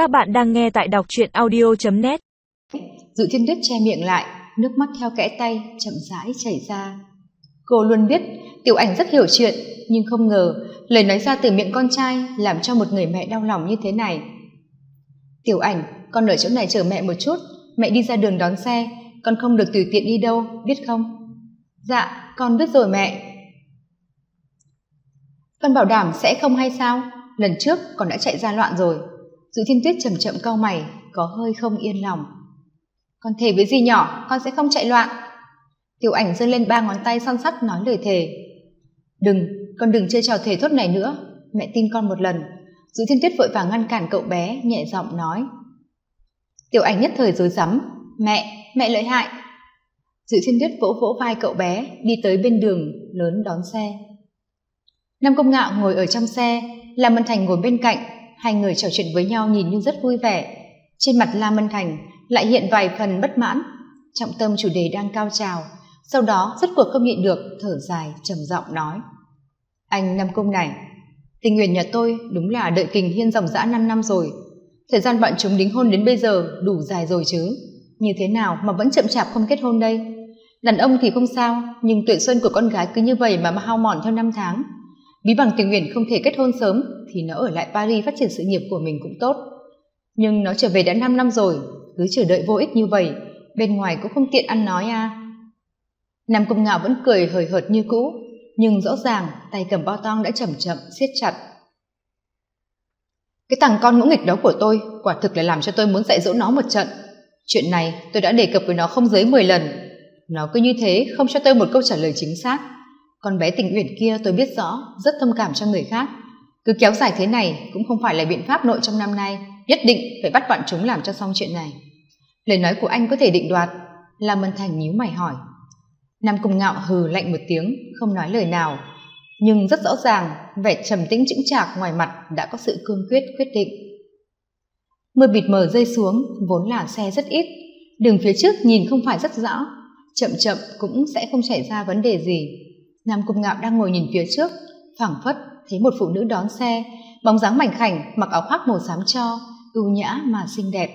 Các bạn đang nghe tại đọc truyện audio.net Dự thiên tuyết che miệng lại, nước mắt theo kẽ tay, chậm rãi chảy ra. Cô luôn biết tiểu ảnh rất hiểu chuyện, nhưng không ngờ lời nói ra từ miệng con trai làm cho một người mẹ đau lòng như thế này. Tiểu ảnh, con ở chỗ này chờ mẹ một chút, mẹ đi ra đường đón xe, con không được tùy tiện đi đâu, biết không? Dạ, con biết rồi mẹ. Con bảo đảm sẽ không hay sao? Lần trước con đã chạy ra loạn rồi. Dự thiên tuyết chậm chậm cau mày, có hơi không yên lòng. Con thề với gì nhỏ, con sẽ không chạy loạn. Tiểu ảnh giơ lên ba ngón tay son sắt nói lời thề. Đừng, con đừng chơi trò thề thốt này nữa, mẹ tin con một lần. Dự thiên tuyết vội vàng ngăn cản cậu bé, nhẹ giọng nói. Tiểu ảnh nhất thời rối rắm, mẹ, mẹ lợi hại. Dự thiên tuyết vỗ vỗ vai cậu bé, đi tới bên đường lớn đón xe. Nam Công Ngạo ngồi ở trong xe, Lam Mân Thành ngồi bên cạnh, hai người trò chuyện với nhau nhìn như rất vui vẻ. Trên mặt La Mân Thành lại hiện vài phần bất mãn, trọng tâm chủ đề đang cao trào, sau đó rất cuộc không nhịn được, thở dài, trầm giọng nói. Anh năm Công này, tình nguyện nhà tôi đúng là đợi kình hiên dòng dã năm năm rồi. Thời gian bọn chúng đính hôn đến bây giờ đủ dài rồi chứ. Như thế nào mà vẫn chậm chạp không kết hôn đây? Đàn ông thì không sao, nhưng tuổi xuân của con gái cứ như vậy mà mà hao mòn theo năm tháng bí bằng tiếng Uyển không thể kết hôn sớm thì nó ở lại paris phát triển sự nghiệp của mình cũng tốt. Nhưng nó trở về đã năm năm rồi, cứ chờ đợi vô ích như vậy, bên ngoài cũng không tiện ăn nói à. Nam công ngạo vẫn cười hời hợt như cũ, nhưng rõ ràng tay cầm bao tong đã chậm chậm siết chặt. Cái thằng con ngỗ nghịch đó của tôi, quả thực là làm cho tôi muốn dạy dỗ nó một trận. Chuyện này tôi đã đề cập với nó không dưới mười lần. Nó cứ như thế không cho tôi một câu trả lời chính xác con bé tình uyển kia tôi biết rõ, rất thông cảm cho người khác. Cứ kéo dài thế này cũng không phải là biện pháp nội trong năm nay, nhất định phải bắt bọn chúng làm cho xong chuyện này. Lời nói của anh có thể định đoạt. Là mân thành nhíu mày hỏi. Nam cung ngạo hừ lạnh một tiếng, không nói lời nào. Nhưng rất rõ ràng, vẻ trầm tĩnh chững chạc ngoài mặt đã có sự cương quyết quyết định. Mưa bịt mờ rơi xuống, vốn là xe rất ít. Đường phía trước nhìn không phải rất rõ. Chậm chậm cũng sẽ không xảy ra vấn đề gì nam cung ngạo đang ngồi nhìn phía trước, phảng phất thấy một phụ nữ đón xe, bóng dáng mảnh khảnh mặc áo khoác màu xám cho, ưu nhã mà xinh đẹp.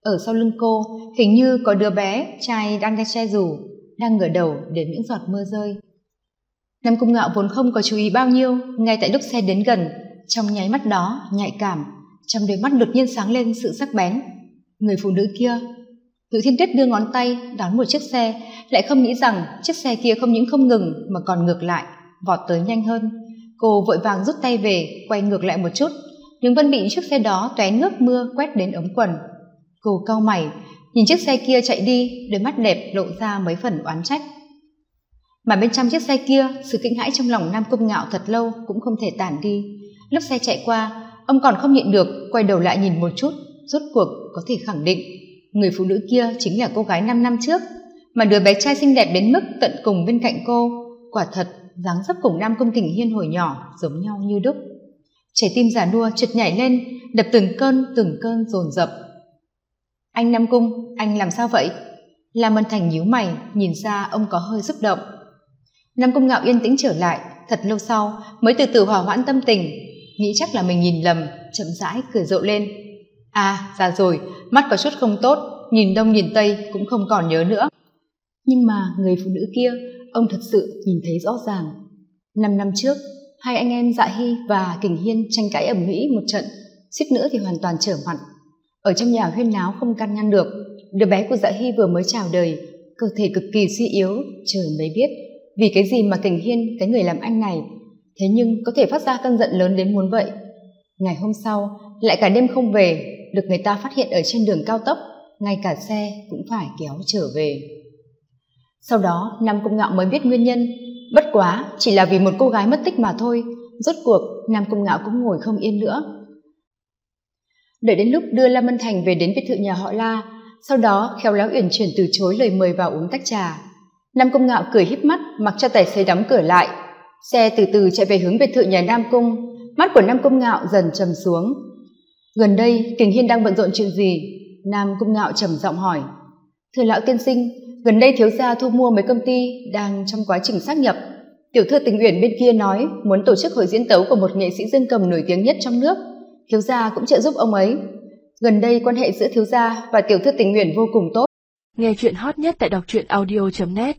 Ở sau lưng cô, hình như có đứa bé trai đang đeo che dù đang ngửa đầu để những giọt mưa rơi. Nam cung ngạo vốn không có chú ý bao nhiêu, ngay tại lúc xe đến gần, trong nháy mắt đó nhạy cảm, trong đôi mắt đột nhiên sáng lên sự sắc bén. Người phụ nữ kia, tự thiên tuyết đưa ngón tay đón một chiếc xe lại không nghĩ rằng chiếc xe kia không những không ngừng mà còn ngược lại, vọt tới nhanh hơn. Cô vội vàng rút tay về, quay ngược lại một chút. Nhưng vẫn bị chiếc xe đó tóe nước mưa quét đến ống quần. Cô cau mày, nhìn chiếc xe kia chạy đi, đôi mắt đẹp lộ ra mấy phần oán trách. Mà bên trong chiếc xe kia, sự kinh hãi trong lòng nam công ngạo thật lâu cũng không thể tản đi. Lúc xe chạy qua, ông còn không nhịn được, quay đầu lại nhìn một chút, rốt cuộc có thể khẳng định người phụ nữ kia chính là cô gái năm năm trước mà đứa bé trai xinh đẹp đến mức tận cùng bên cạnh cô. Quả thật, dáng dấp cùng nam công kình hiên hồi nhỏ giống nhau như đúc. Trái tim giả nua chợt nhảy lên, đập từng cơn từng cơn dồn dập. Anh nam cung, anh làm sao vậy? Lam ân thành nhíu mày, nhìn ra ông có hơi xúc động. Nam cung ngạo yên tĩnh trở lại, thật lâu sau mới từ từ hòa hoãn tâm tình, nghĩ chắc là mình nhìn lầm, chậm rãi cười rộ lên. À già rồi, mắt có chút không tốt, nhìn đông nhìn tây cũng không còn nhớ nữa nhưng mà người phụ nữ kia, ông thật sự nhìn thấy rõ ràng. Năm năm trước, hai anh em dạ hy và kình hiên tranh cãi ẩm mỹ một trận, suýt nữa thì hoàn toàn trở mặt. Ở trong nhà huyên náo không can ngăn được, đứa bé của dạ hy vừa mới chào đời, cơ thể cực kỳ suy yếu, trời mới biết vì cái gì mà kình hiên, cái người làm anh này. Thế nhưng có thể phát ra cơn giận lớn đến muốn vậy. Ngày hôm sau, lại cả đêm không về, được người ta phát hiện ở trên đường cao tốc, ngay cả xe cũng phải kéo trở về sau đó, nam cung ngạo mới biết nguyên nhân. Bất quá, chỉ là vì một cô gái mất tích mà thôi. Rốt cuộc, nam cung ngạo cũng ngồi không yên nữa. Đợi đến lúc đưa la mân thành về đến biệt thự nhà họ la, sau đó khéo léo uyển chuyển từ chối lời mời vào uống tách trà. Nam cung ngạo cười híp mắt, mặc cho tài xế đóng cửa lại. Xe từ từ chạy về hướng biệt thự nhà nam cung. Mắt của nam cung ngạo dần trầm xuống. Gần đây, kình hiên đang bận rộn chuyện gì? Nam cung ngạo trầm giọng hỏi thưa lão tiên sinh, gần đây thiếu gia thu mua mấy công ty đang trong quá trình xác nhập. Tiểu thư tình uyển bên kia nói muốn tổ chức hội diễn tấu của một nghệ sĩ dương cầm nổi tiếng nhất trong nước. Thiếu gia cũng trợ giúp ông ấy. Gần đây quan hệ giữa thiếu gia và tiểu thư tình nguyện vô cùng tốt. Nghe chuyện hot nhất tại đọc truyện audio net.